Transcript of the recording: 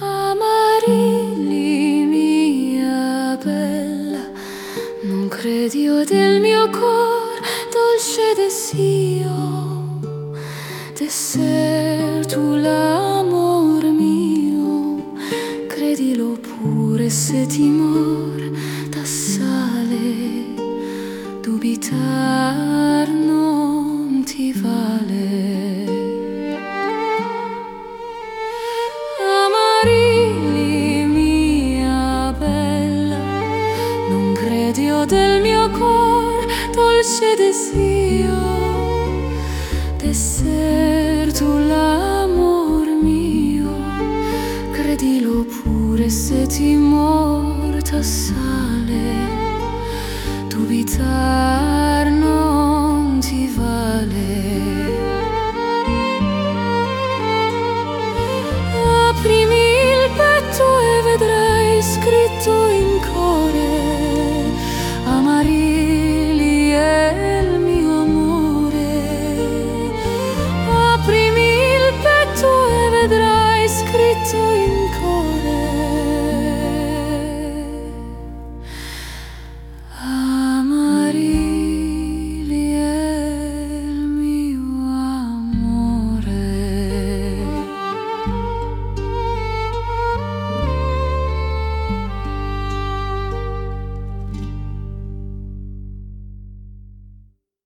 Amarilli mia bella Non credio del mio cor dolce desio D'esser tu l'amor mio. Credilo pure se timor t'assale Dubitar non del mio cor dolce desio d'esser tu l'amor mio. Credilo pure se ti morta sale dubitare to